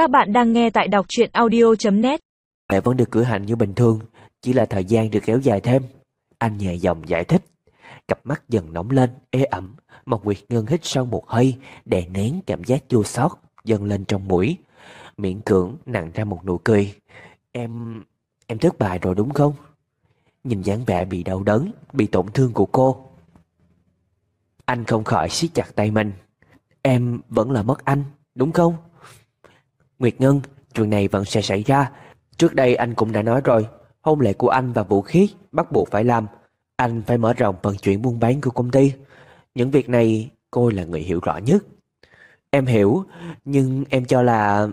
Các bạn đang nghe tại đọc truyện audio.net Mẹ vẫn được cử hành như bình thường, chỉ là thời gian được kéo dài thêm. Anh nhẹ giọng giải thích. Cặp mắt dần nóng lên, ê ẩm. Mộc Nguyệt Ngân hít sâu một hơi, đè nén cảm giác chua xót dâng lên trong mũi. Miễn cưỡng nặng ra một nụ cười. Em... em thất bại rồi đúng không? Nhìn dáng vẻ bị đau đớn, bị tổn thương của cô. Anh không khỏi siết chặt tay mình. Em vẫn là mất anh, đúng không? Nguyệt Ngân, chuyện này vẫn sẽ xảy ra. Trước đây anh cũng đã nói rồi, hôn lễ của anh và vũ khí bắt buộc phải làm. Anh phải mở rộng vận chuyển buôn bán của công ty. Những việc này cô là người hiểu rõ nhất. Em hiểu, nhưng em cho là...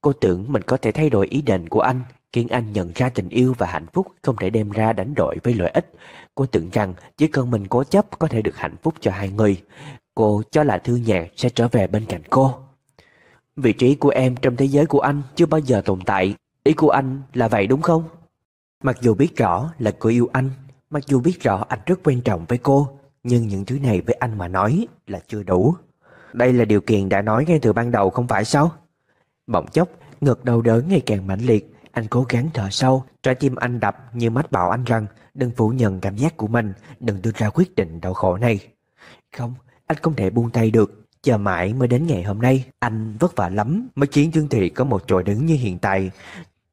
Cô tưởng mình có thể thay đổi ý định của anh, khiến anh nhận ra tình yêu và hạnh phúc không thể đem ra đánh đổi với lợi ích. Cô tưởng rằng chỉ cần mình cố chấp có thể được hạnh phúc cho hai người. Cô cho là Thư Nhạc sẽ trở về bên cạnh cô. Vị trí của em trong thế giới của anh chưa bao giờ tồn tại. Ý của anh là vậy đúng không? Mặc dù biết rõ là cô yêu anh, mặc dù biết rõ anh rất quan trọng với cô, nhưng những thứ này với anh mà nói là chưa đủ. Đây là điều kiện đã nói ngay từ ban đầu không phải sao? Bỗng chốc, ngực đau đớn ngày càng mãnh liệt, anh cố gắng thở sâu, trái tim anh đập như mách bảo anh rằng đừng phủ nhận cảm giác của mình, đừng đưa ra quyết định đau khổ này. Không, anh không thể buông tay được, Chờ mãi mới đến ngày hôm nay, anh vất vả lắm mới khiến Dương Thị có một chỗ đứng như hiện tại.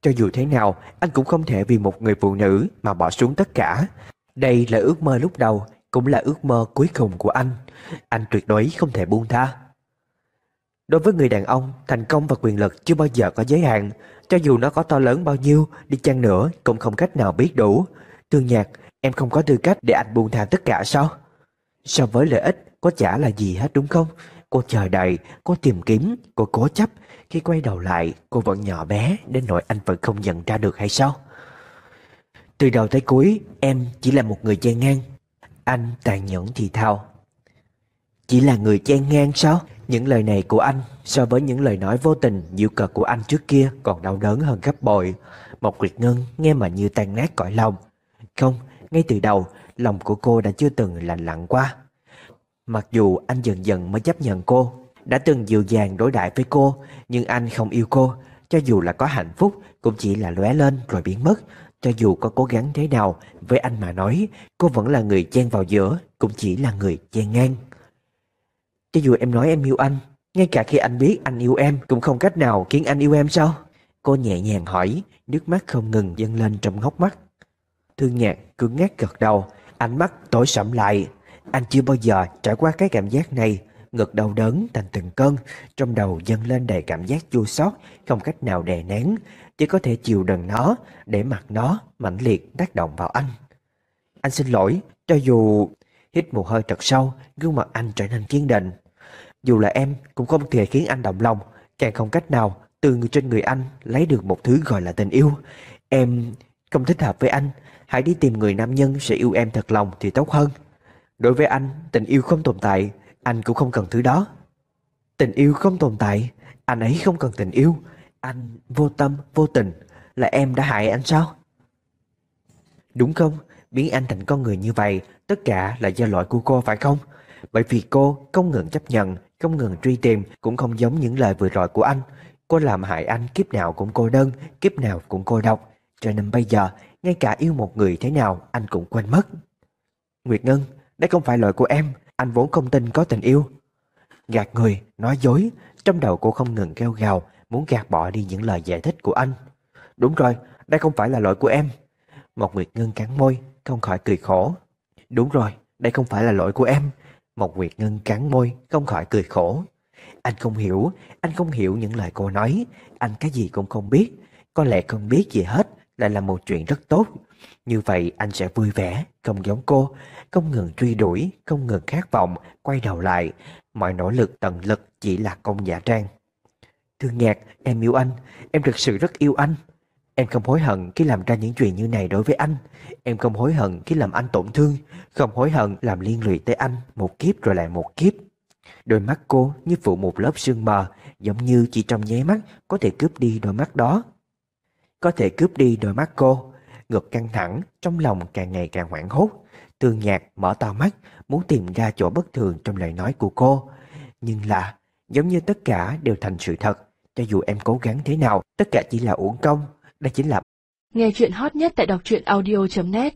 Cho dù thế nào, anh cũng không thể vì một người phụ nữ mà bỏ xuống tất cả. Đây là ước mơ lúc đầu, cũng là ước mơ cuối cùng của anh. Anh tuyệt đối không thể buông tha. Đối với người đàn ông, thành công và quyền lực chưa bao giờ có giới hạn. Cho dù nó có to lớn bao nhiêu, đi chăng nữa cũng không cách nào biết đủ. Tương nhạc, em không có tư cách để anh buông tha tất cả sao? So với lợi ích, có chả là gì hết đúng không? Cô chờ đợi, cô tìm kiếm, cô cố chấp. Khi quay đầu lại, cô vẫn nhỏ bé đến nỗi anh vẫn không nhận ra được hay sao? Từ đầu tới cuối, em chỉ là một người chen ngang. Anh tàn nhẫn thì thao. Chỉ là người chen ngang sao? Những lời này của anh so với những lời nói vô tình dịu cợt của anh trước kia còn đau đớn hơn gấp bội. Một Nguyệt Ngân nghe mà như tan nát cõi lòng. Không, ngay từ đầu, lòng của cô đã chưa từng lạnh lặng qua. Mặc dù anh dần dần mới chấp nhận cô, đã từng dịu dàng đối đãi với cô, nhưng anh không yêu cô, cho dù là có hạnh phúc cũng chỉ là lóe lên rồi biến mất. Cho dù có cố gắng thế nào, với anh mà nói, cô vẫn là người chen vào giữa, cũng chỉ là người chen ngang. Cho dù em nói em yêu anh, ngay cả khi anh biết anh yêu em cũng không cách nào khiến anh yêu em sao? Cô nhẹ nhàng hỏi, nước mắt không ngừng dâng lên trong hốc mắt. Thương nhạc cứng ngắc gật đầu, ánh mắt tối sẫm lại, anh chưa bao giờ trải qua cái cảm giác này, ngực đau đớn thành từng cơn, trong đầu dâng lên đầy cảm giác chua xót, không cách nào đè nén, chỉ có thể chịu đựng nó để mặc nó mãnh liệt tác động vào anh. Anh xin lỗi, cho dù hít một hơi thật sâu, gương mặt anh trở nên kiên định. Dù là em cũng không thể khiến anh động lòng, càng không cách nào từ người trên người anh lấy được một thứ gọi là tình yêu. Em không thích hợp với anh, hãy đi tìm người nam nhân sẽ yêu em thật lòng thì tốt hơn. Đối với anh, tình yêu không tồn tại, anh cũng không cần thứ đó. Tình yêu không tồn tại, anh ấy không cần tình yêu, anh vô tâm, vô tình, là em đã hại anh sao? Đúng không? Biến anh thành con người như vậy, tất cả là do lỗi của cô phải không? Bởi vì cô không ngừng chấp nhận, không ngừng truy tìm, cũng không giống những lời vừa rồi của anh. Cô làm hại anh kiếp nào cũng cô đơn, kiếp nào cũng cô độc. Cho nên bây giờ, ngay cả yêu một người thế nào anh cũng quên mất. Nguyệt Ngân, đây không phải lỗi của em Anh vốn không tin có tình yêu. Gạt người, nói dối Trong đầu cô không ngừng kêu gào Muốn gạt bỏ đi những lời giải thích của anh. Đúng rồi, đây không phải là lỗi của em. Mộc Nguyệt Ngân cắn môi Không khỏi cười khổ. Đúng rồi, đây không phải là lỗi của em. Mộc Nguyệt Ngân cắn môi Không khỏi cười khổ. Anh không hiểu, anh không hiểu những lời cô nói. Anh cái gì cũng không biết. Có lẽ không biết gì hết. Lại là một chuyện rất tốt như vậy anh sẽ vui vẻ, không giống cô, không ngừng truy đuổi, không ngừng khát vọng, quay đầu lại. Mọi nỗ lực tận lực chỉ là công giả trang. Thương nhạc, em yêu anh, em thực sự rất yêu anh. Em không hối hận khi làm ra những chuyện như này đối với anh. Em không hối hận khi làm anh tổn thương, không hối hận làm liên lụy tới anh một kiếp rồi lại một kiếp. Đôi mắt cô như phủ một lớp sương mờ, giống như chỉ trong nháy mắt có thể cướp đi đôi mắt đó. Có thể cướp đi đôi mắt cô, ngực căng thẳng, trong lòng càng ngày càng hoảng hốt. Tương nhạc mở to mắt, muốn tìm ra chỗ bất thường trong lời nói của cô. Nhưng là, giống như tất cả đều thành sự thật, cho dù em cố gắng thế nào, tất cả chỉ là uổng công. Đây chính là Nghe chuyện hot nhất tại đọc truyện audio.net